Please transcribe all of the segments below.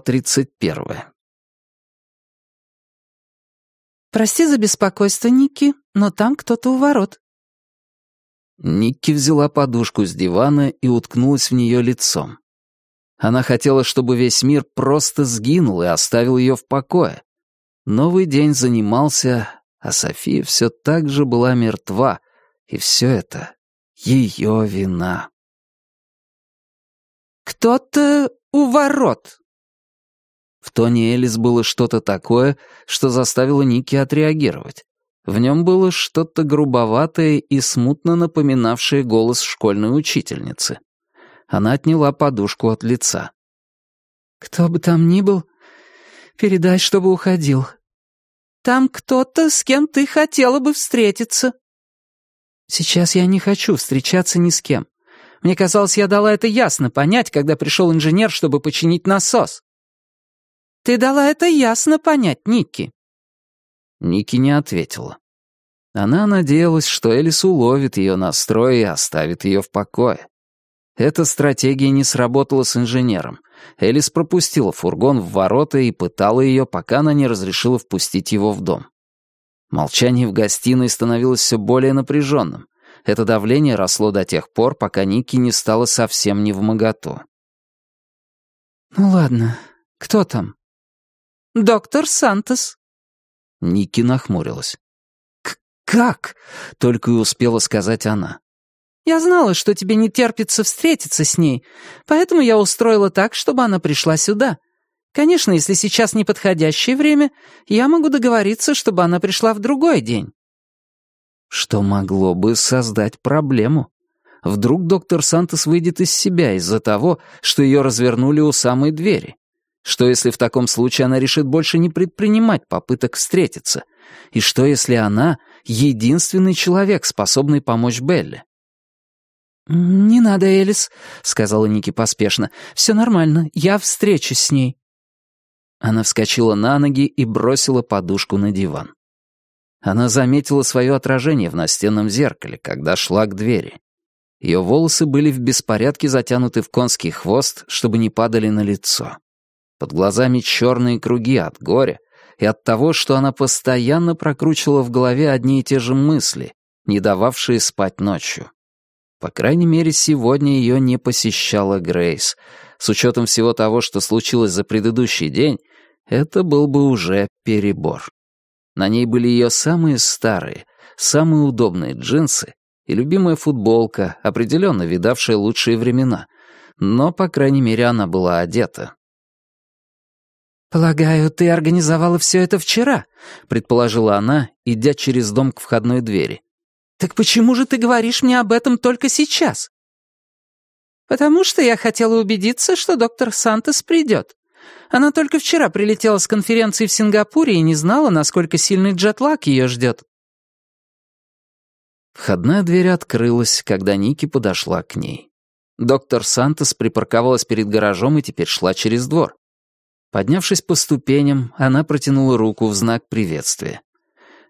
Глава тридцать первая. «Прости за беспокойство, Ники, но там кто-то у ворот». Никки взяла подушку с дивана и уткнулась в нее лицом. Она хотела, чтобы весь мир просто сгинул и оставил ее в покое. Новый день занимался, а София все так же была мертва, и все это ее вина. «Кто-то у ворот», в тоне Элис было что-то такое, что заставило Ники отреагировать. В нем было что-то грубоватое и смутно напоминавшее голос школьной учительницы. Она отняла подушку от лица. «Кто бы там ни был, передай, чтобы уходил. Там кто-то, с кем ты хотела бы встретиться». «Сейчас я не хочу встречаться ни с кем. Мне казалось, я дала это ясно понять, когда пришел инженер, чтобы починить насос». Ты дала это ясно понять, Никки». Ники не ответила. Она надеялась, что Элис уловит ее настрой и оставит ее в покое. Эта стратегия не сработала с инженером. Элис пропустила фургон в ворота и пытала ее, пока она не разрешила впустить его в дом. Молчание в гостиной становилось все более напряженным. Это давление росло до тех пор, пока Ники не стало совсем не в моготу. «Ну ладно, кто там?» «Доктор Сантос». Ники нахмурилась. «Как?» — только и успела сказать она. «Я знала, что тебе не терпится встретиться с ней, поэтому я устроила так, чтобы она пришла сюда. Конечно, если сейчас неподходящее время, я могу договориться, чтобы она пришла в другой день». Что могло бы создать проблему? Вдруг доктор Сантос выйдет из себя из-за того, что ее развернули у самой двери? Что, если в таком случае она решит больше не предпринимать попыток встретиться? И что, если она — единственный человек, способный помочь Белле? «Не надо, Элис», — сказала Ники поспешно. «Все нормально, я встречусь с ней». Она вскочила на ноги и бросила подушку на диван. Она заметила свое отражение в настенном зеркале, когда шла к двери. Ее волосы были в беспорядке затянуты в конский хвост, чтобы не падали на лицо. Под глазами черные круги от горя и от того, что она постоянно прокручивала в голове одни и те же мысли, не дававшие спать ночью. По крайней мере, сегодня ее не посещала Грейс. С учетом всего того, что случилось за предыдущий день, это был бы уже перебор. На ней были ее самые старые, самые удобные джинсы и любимая футболка, определенно видавшая лучшие времена. Но, по крайней мере, она была одета. «Полагаю, ты организовала все это вчера», — предположила она, идя через дом к входной двери. «Так почему же ты говоришь мне об этом только сейчас?» «Потому что я хотела убедиться, что доктор Сантос придет. Она только вчера прилетела с конференции в Сингапуре и не знала, насколько сильный джетлаг ее ждет». Входная дверь открылась, когда Ники подошла к ней. Доктор Сантос припарковалась перед гаражом и теперь шла через двор. Поднявшись по ступеням, она протянула руку в знак приветствия.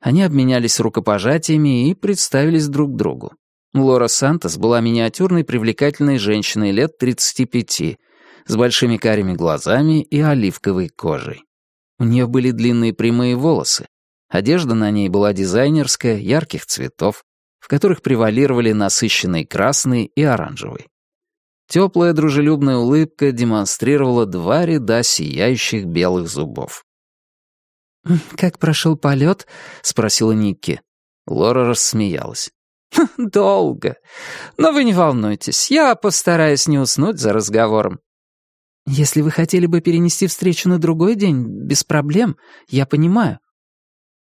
Они обменялись рукопожатиями и представились друг другу. Лора Сантос была миниатюрной привлекательной женщиной лет 35, с большими карими глазами и оливковой кожей. У нее были длинные прямые волосы. Одежда на ней была дизайнерская, ярких цветов, в которых превалировали насыщенный красный и оранжевый. Теплая дружелюбная улыбка демонстрировала два ряда сияющих белых зубов. «Как прошел полет?» — спросила Никки. Лора рассмеялась. «Хм, «Долго. Но вы не волнуйтесь, я постараюсь не уснуть за разговором». «Если вы хотели бы перенести встречу на другой день, без проблем, я понимаю».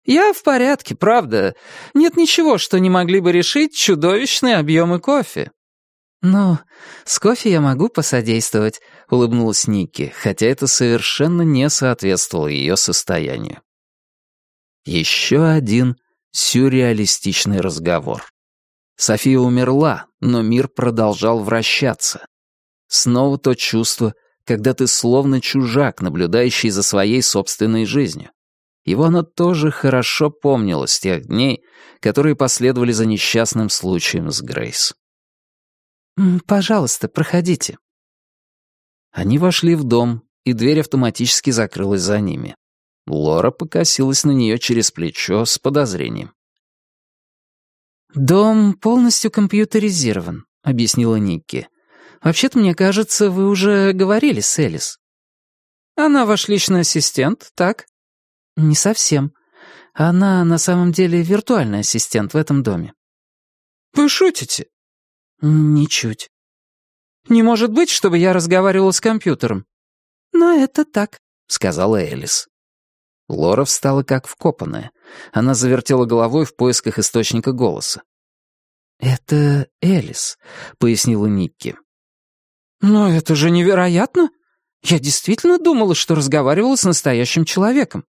«Я в порядке, правда. Нет ничего, что не могли бы решить чудовищные объемы кофе». «Ну, с кофе я могу посодействовать», — улыбнулась Ники, хотя это совершенно не соответствовало ее состоянию. Еще один сюрреалистичный разговор. София умерла, но мир продолжал вращаться. Снова то чувство, когда ты словно чужак, наблюдающий за своей собственной жизнью. Его она тоже хорошо помнила с тех дней, которые последовали за несчастным случаем с Грейс. «Пожалуйста, проходите». Они вошли в дом, и дверь автоматически закрылась за ними. Лора покосилась на нее через плечо с подозрением. «Дом полностью компьютеризирован», — объяснила Никки. «Вообще-то, мне кажется, вы уже говорили с Элис». «Она ваш личный ассистент, так?» «Не совсем. Она на самом деле виртуальный ассистент в этом доме». «Вы шутите?» «Ничуть». «Не может быть, чтобы я разговаривала с компьютером». «Но это так», — сказала Элис. Лора встала как вкопанная. Она завертела головой в поисках источника голоса. «Это Элис», — пояснила Никки. «Но это же невероятно! Я действительно думала, что разговаривала с настоящим человеком».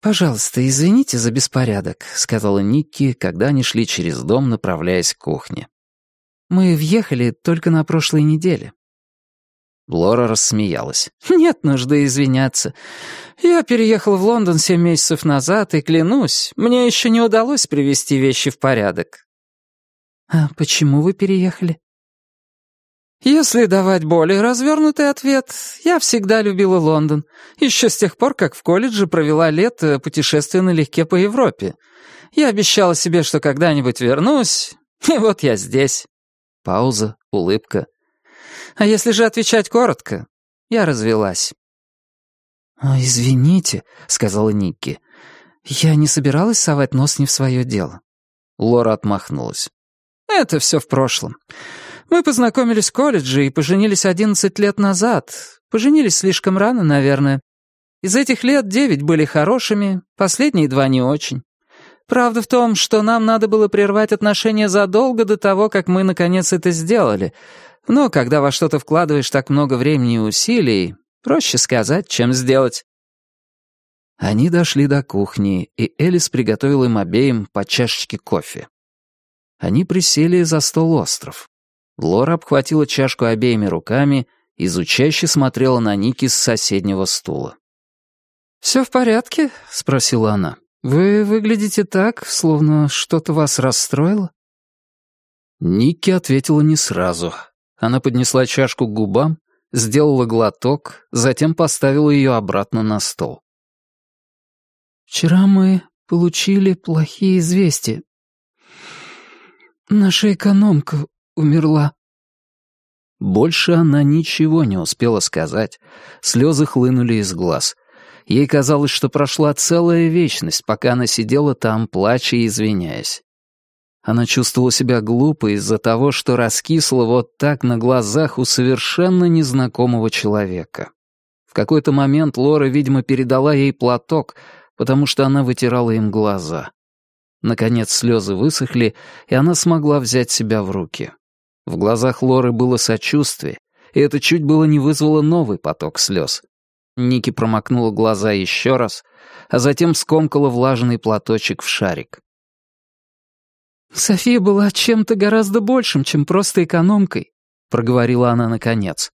«Пожалуйста, извините за беспорядок», — сказала Никки, когда они шли через дом, направляясь к кухне. «Мы въехали только на прошлой неделе. Лора рассмеялась. «Нет нужды извиняться. Я переехал в Лондон семь месяцев назад, и клянусь, мне еще не удалось привести вещи в порядок». «А почему вы переехали?» «Если давать более развернутый ответ, я всегда любила Лондон. Еще с тех пор, как в колледже провела лето, путешествуя налегке по Европе. Я обещала себе, что когда-нибудь вернусь, и вот я здесь». Пауза, улыбка. А если же отвечать коротко, я развелась». «Извините», — сказала Никки. «Я не собиралась совать нос не в свое дело». Лора отмахнулась. «Это все в прошлом. Мы познакомились в колледже и поженились одиннадцать лет назад. Поженились слишком рано, наверное. Из этих лет девять были хорошими, последние два не очень. Правда в том, что нам надо было прервать отношения задолго до того, как мы наконец это сделали, но когда во что-то вкладываешь так много времени и усилий, проще сказать, чем сделать. Они дошли до кухни, и Элис приготовила им обеим по чашечке кофе. Они присели за стол остров. Лора обхватила чашку обеими руками, изучающе смотрела на Ники с соседнего стула. «Все в порядке?» — спросила она. «Вы выглядите так, словно что-то вас расстроило?» Ники ответила не сразу, она поднесла чашку к губам, сделала глоток, затем поставила ее обратно на стол. «Вчера мы получили плохие известия. Наша экономка умерла». Больше она ничего не успела сказать. Слезы хлынули из глаз. Ей казалось, что прошла целая вечность, пока она сидела там, плача и извиняясь. Она чувствовала себя глупо из-за того, что раскисла вот так на глазах у совершенно незнакомого человека. В какой-то момент Лора, видимо, передала ей платок, потому что она вытирала им глаза. Наконец слезы высохли, и она смогла взять себя в руки. В глазах Лоры было сочувствие, и это чуть было не вызвало новый поток слез. Ники промокнула глаза еще раз, а затем скомкала влажный платочек в шарик. «София была чем-то гораздо большим, чем просто экономкой», — проговорила она наконец.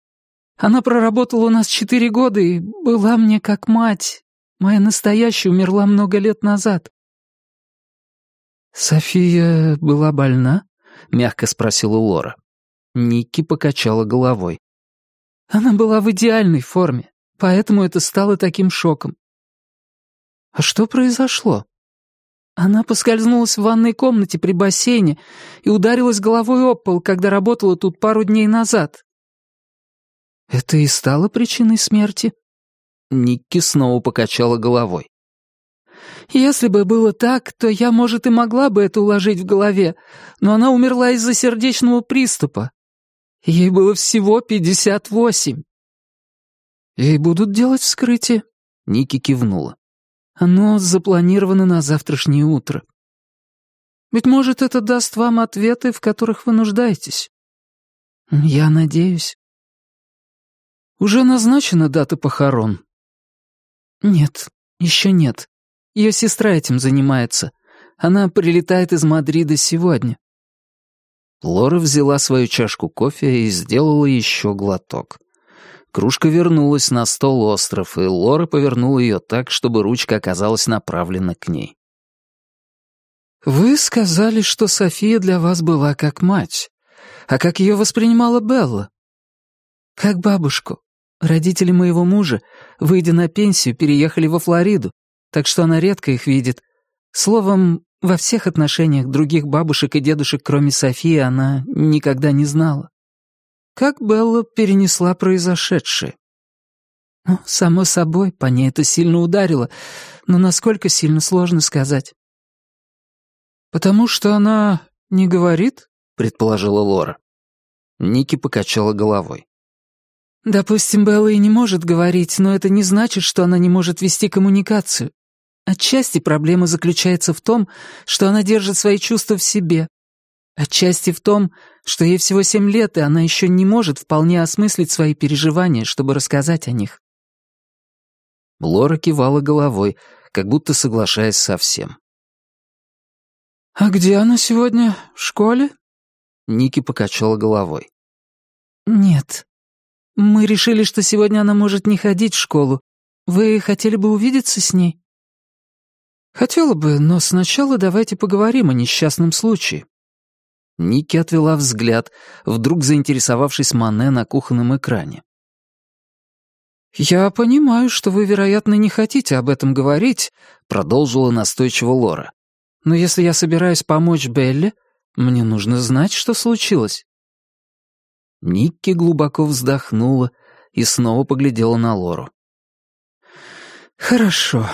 «Она проработала у нас четыре года и была мне как мать. Моя настоящая умерла много лет назад». «София была больна?» — мягко спросила Лора. Никки покачала головой. «Она была в идеальной форме, поэтому это стало таким шоком». «А что произошло?» Она поскользнулась в ванной комнате при бассейне и ударилась головой об пол, когда работала тут пару дней назад. Это и стало причиной смерти? Никки снова покачала головой. Если бы было так, то я, может, и могла бы это уложить в голове, но она умерла из-за сердечного приступа. Ей было всего пятьдесят восемь. Ей будут делать вскрытие? Ники кивнула. Оно запланировано на завтрашнее утро. Быть может, это даст вам ответы, в которых вы нуждаетесь. Я надеюсь. Уже назначена дата похорон? Нет, еще нет. Ее сестра этим занимается. Она прилетает из Мадрида сегодня. Лора взяла свою чашку кофе и сделала еще глоток. Кружка вернулась на стол остров, и Лора повернула ее так, чтобы ручка оказалась направлена к ней. «Вы сказали, что София для вас была как мать. А как ее воспринимала Белла?» «Как бабушку. Родители моего мужа, выйдя на пенсию, переехали во Флориду, так что она редко их видит. Словом, во всех отношениях других бабушек и дедушек, кроме Софии, она никогда не знала. Как Белла перенесла произошедшее? Ну, само собой, по ней это сильно ударило, но насколько сильно, сложно сказать. «Потому что она не говорит?» — предположила Лора. Ники покачала головой. «Допустим, Белла и не может говорить, но это не значит, что она не может вести коммуникацию. Отчасти проблема заключается в том, что она держит свои чувства в себе. Отчасти в том, что ей всего семь лет, и она еще не может вполне осмыслить свои переживания, чтобы рассказать о них. Лора кивала головой, как будто соглашаясь со всем. «А где она сегодня? В школе?» Ники покачала головой. «Нет. Мы решили, что сегодня она может не ходить в школу. Вы хотели бы увидеться с ней?» «Хотела бы, но сначала давайте поговорим о несчастном случае». Ники отвела взгляд, вдруг заинтересовавшись Мане на кухонном экране. «Я понимаю, что вы, вероятно, не хотите об этом говорить», — продолжила настойчиво Лора. «Но если я собираюсь помочь Белле, мне нужно знать, что случилось». Никки глубоко вздохнула и снова поглядела на Лору. «Хорошо»,